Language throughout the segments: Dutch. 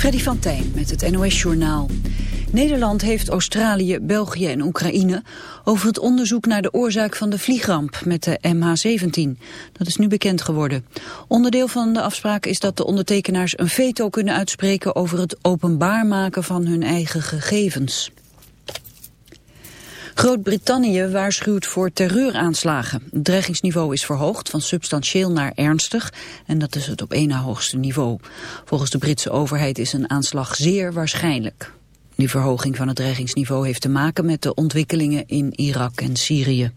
Freddy van Tijn met het NOS-journaal. Nederland heeft Australië, België en Oekraïne over het onderzoek naar de oorzaak van de vliegramp met de MH17. Dat is nu bekend geworden. Onderdeel van de afspraak is dat de ondertekenaars een veto kunnen uitspreken over het openbaar maken van hun eigen gegevens. Groot-Brittannië waarschuwt voor terreuraanslagen. Het dreigingsniveau is verhoogd van substantieel naar ernstig en dat is het op één na hoogste niveau. Volgens de Britse overheid is een aanslag zeer waarschijnlijk. Die verhoging van het dreigingsniveau heeft te maken met de ontwikkelingen in Irak en Syrië.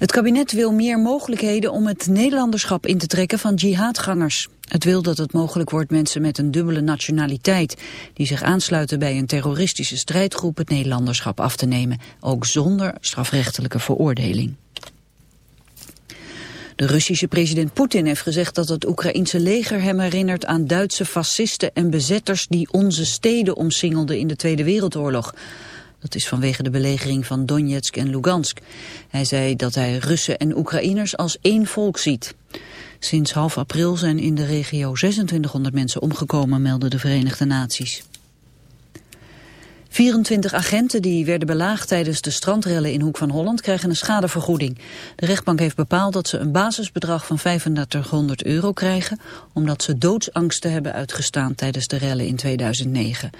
Het kabinet wil meer mogelijkheden om het Nederlanderschap in te trekken van jihadgangers. Het wil dat het mogelijk wordt mensen met een dubbele nationaliteit... die zich aansluiten bij een terroristische strijdgroep het Nederlanderschap af te nemen. Ook zonder strafrechtelijke veroordeling. De Russische president Poetin heeft gezegd dat het Oekraïense leger hem herinnert aan Duitse fascisten en bezetters die onze steden omsingelden in de Tweede Wereldoorlog. Dat is vanwege de belegering van Donetsk en Lugansk. Hij zei dat hij Russen en Oekraïners als één volk ziet. Sinds half april zijn in de regio 2600 mensen omgekomen, melden de Verenigde Naties. 24 agenten die werden belaagd tijdens de strandrellen in Hoek van Holland krijgen een schadevergoeding. De rechtbank heeft bepaald dat ze een basisbedrag van 3500 euro krijgen, omdat ze doodsangsten hebben uitgestaan tijdens de rellen in 2009.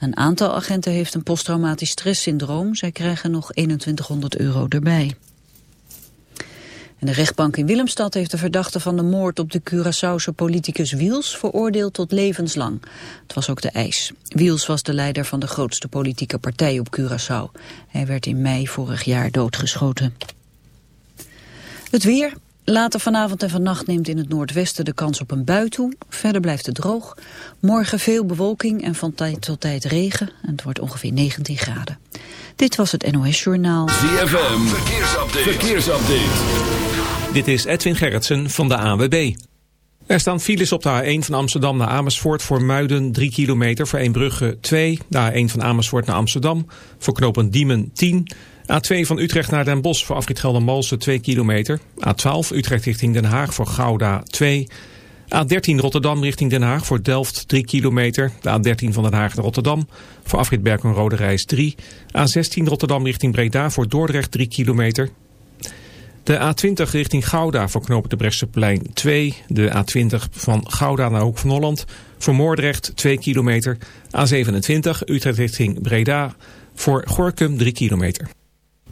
Een aantal agenten heeft een posttraumatisch stresssyndroom. Zij krijgen nog 2100 euro erbij de rechtbank in Willemstad heeft de verdachte van de moord op de Curaçaose politicus Wiels veroordeeld tot levenslang. Het was ook de eis. Wiels was de leider van de grootste politieke partij op Curaçao. Hij werd in mei vorig jaar doodgeschoten. Het weer. Later vanavond en vannacht neemt in het noordwesten de kans op een bui toe. Verder blijft het droog. Morgen veel bewolking en van tijd tot tijd regen. En het wordt ongeveer 19 graden. Dit was het NOS Journaal. ZFM. Verkeersupdate. Verkeersupdate. Dit is Edwin Gerritsen van de ANWB. Er staan files op de A1 van Amsterdam naar Amersfoort voor Muiden 3 kilometer, voor Eembrugge 2. De A1 van Amersfoort naar Amsterdam voor knopen Diemen 10. A2 van Utrecht naar Den Bosch voor afrit Geldermalsen 2 kilometer. A12 Utrecht richting Den Haag voor Gouda 2. A13 Rotterdam richting Den Haag voor Delft 3 kilometer. De A13 van Den Haag naar Rotterdam voor afrit Berken-Rode Reis 3. A16 Rotterdam richting Breda voor Dordrecht 3 kilometer. De A20 richting Gouda voor knopen de Bresseplein 2. De A20 van Gouda naar Hoek van Holland voor Moordrecht 2 kilometer. A27 Utrecht richting Breda voor Gorkum 3 kilometer.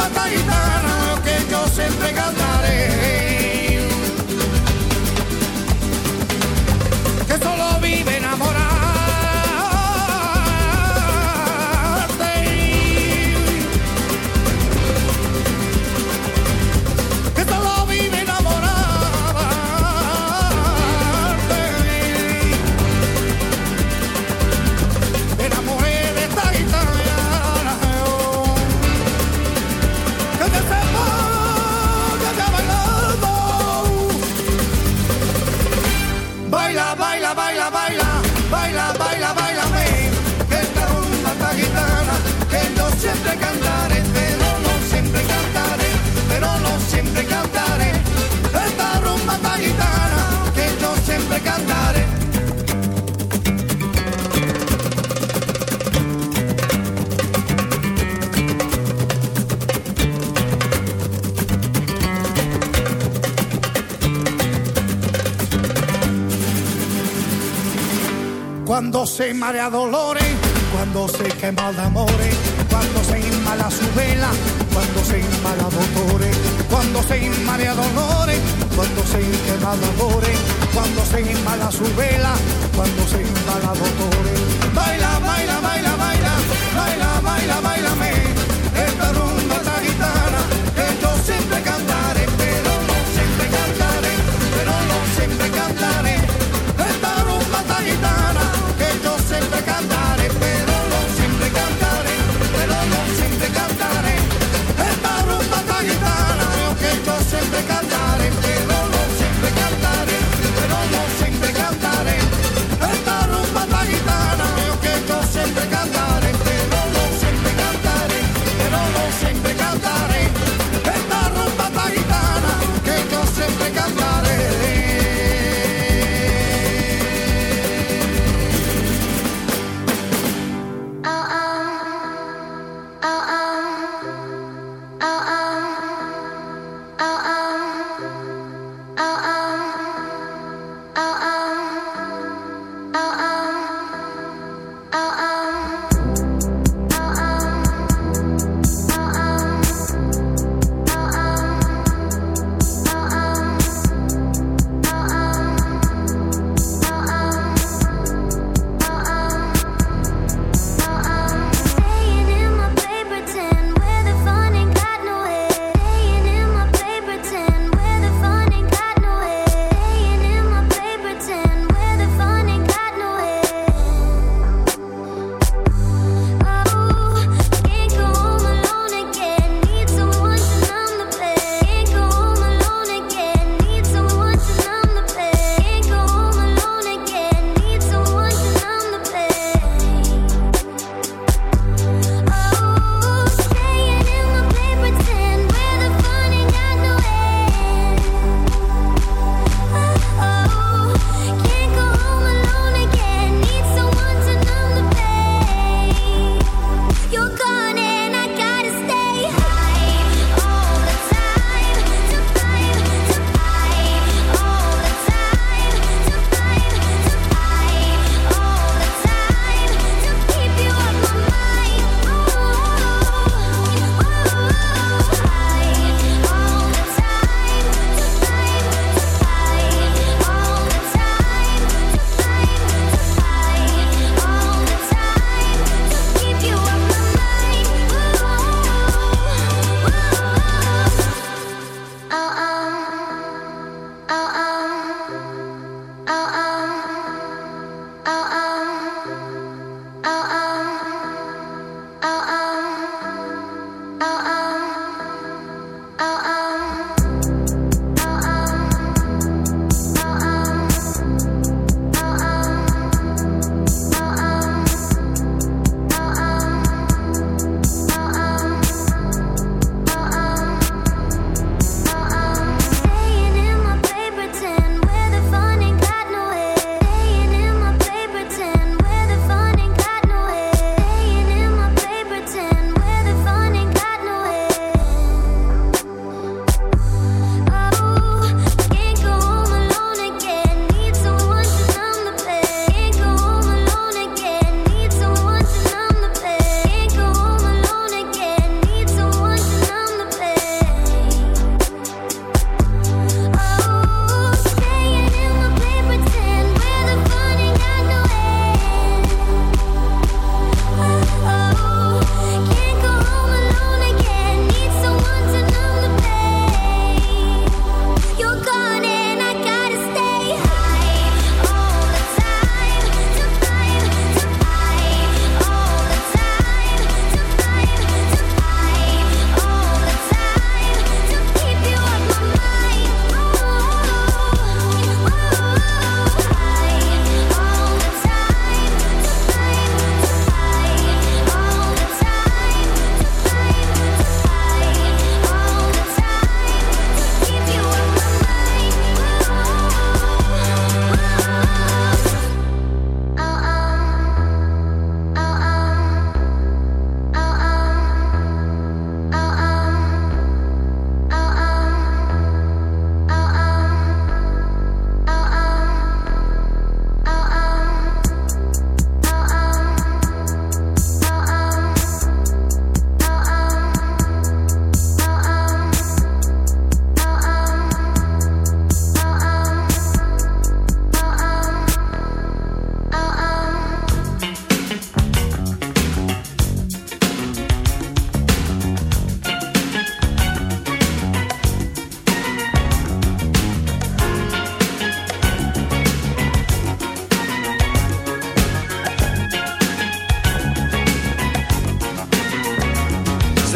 Esta rumba taitana que yo siempre cantaré. Cuando se marea dolores, cuando se quema de amores, cuando se inmala su vela, cuando se inmala dolores, cuando se inmala dolores, cuando se quema de cuando se inmala su vela, cuando se inmala dolores. Baila, baila, baila, baila, baila, baila, baila,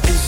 God is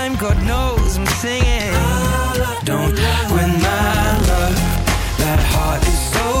God knows I'm singing. Don't win my love, that heart is so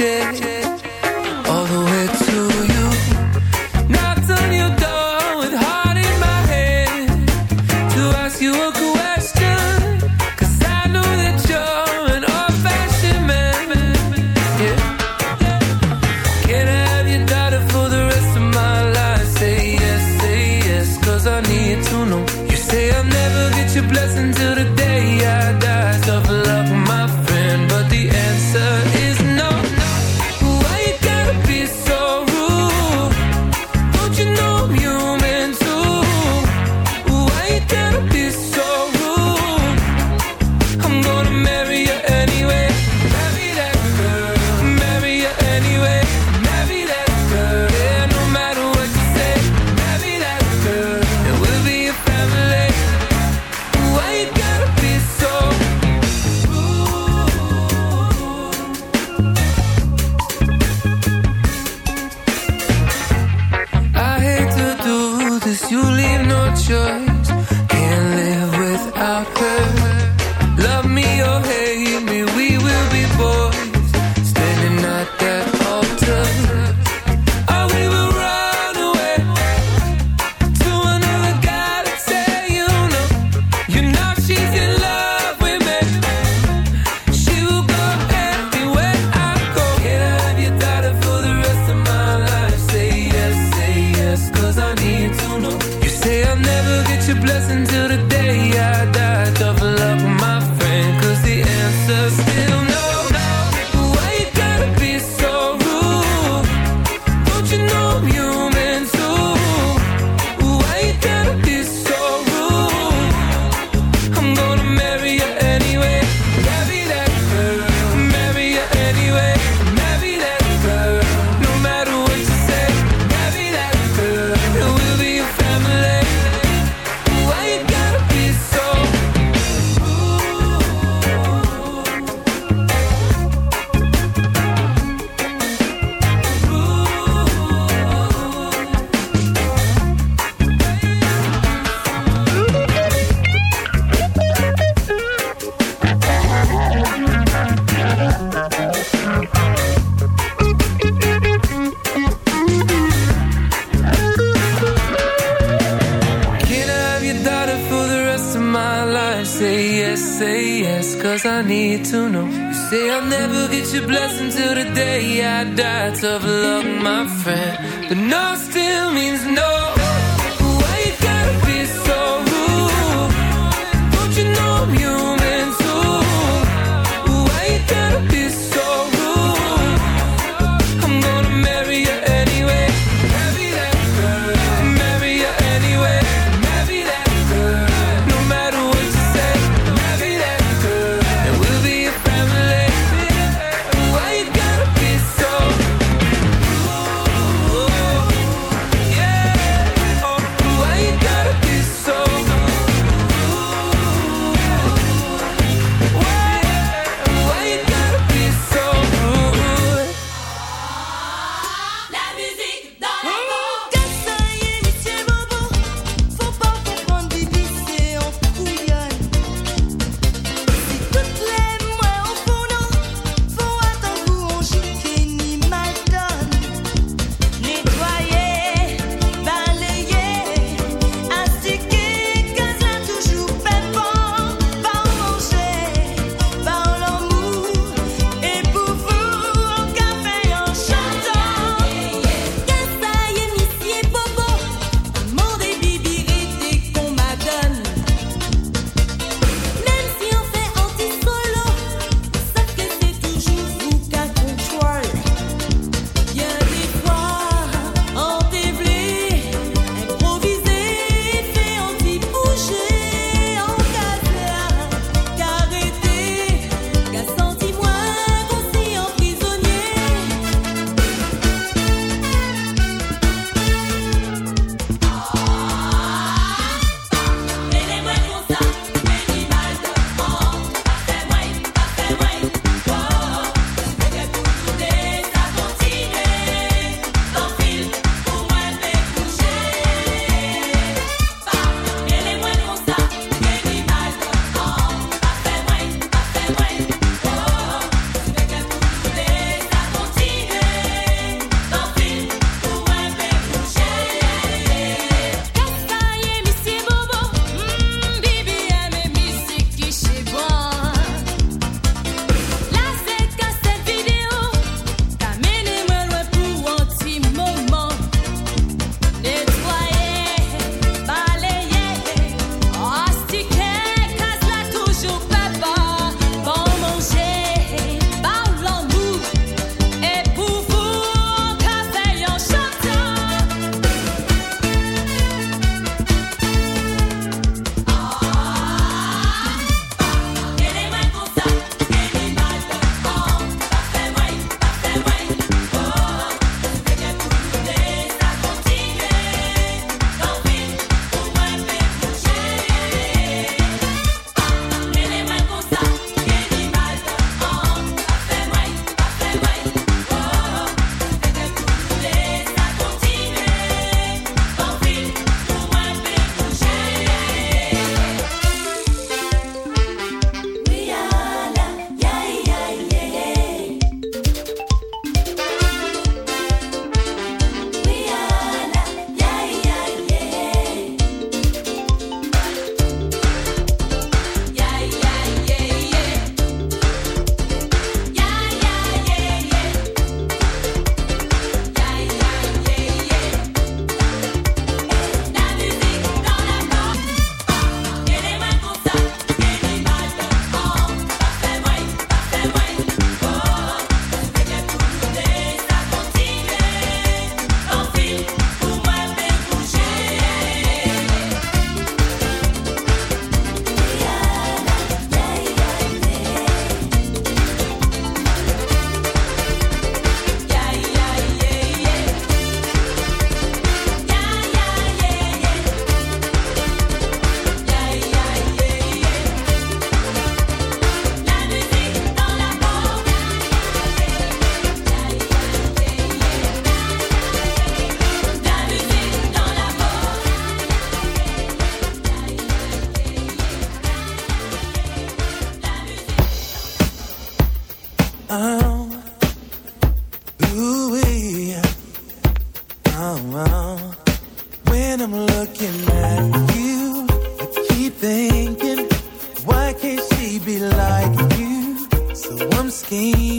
check your blessing till the when I'm looking at you. I keep thinking, why can't she be like you? So I'm scared.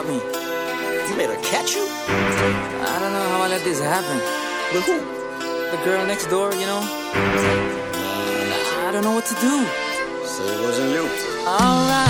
Caught me. You made her catch you? I don't know how I let this happen. With who? The girl next door, you know? I don't know what to do. Say it wasn't you. Alright.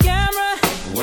It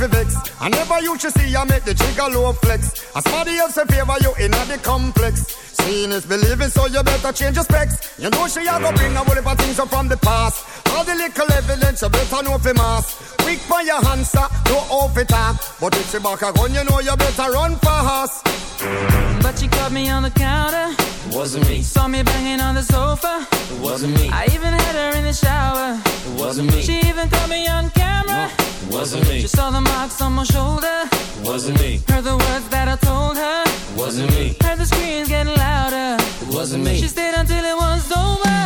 for vex. I never used to see you make the trigger low flex. As somebody else in favor you in the complex. Seeing is believing, so you better change your specs. You know she a go bring a whole heap of things up from the past. All the little evidence you better know for mass. Quick for your answer, no off it talk. But if she back a gun, you know you better run fast. But she caught me on the counter. It wasn't me. Saw me banging on the sofa. It wasn't me. I even had her in the shower. It wasn't me. She even caught me on camera. It wasn't me. She saw the marks on my shoulder. It wasn't me. Heard the words that I told her. It wasn't me. Heard the screams getting louder. It wasn't me. She stayed until it was over.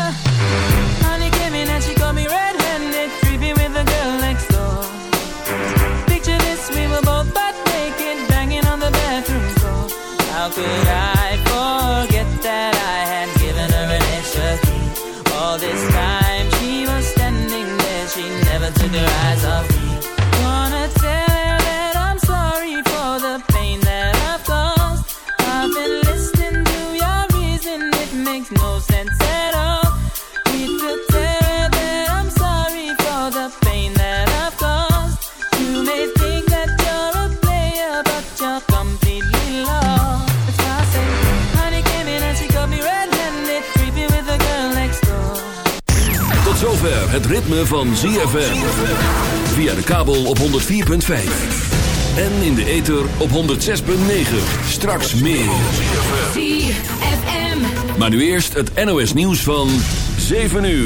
Honey het ritme van ZFM. Via de kabel op 104.5. En in de ether op 106.9. Straks meer. ZFM. Maar nu eerst het NOS nieuws van 7 uur.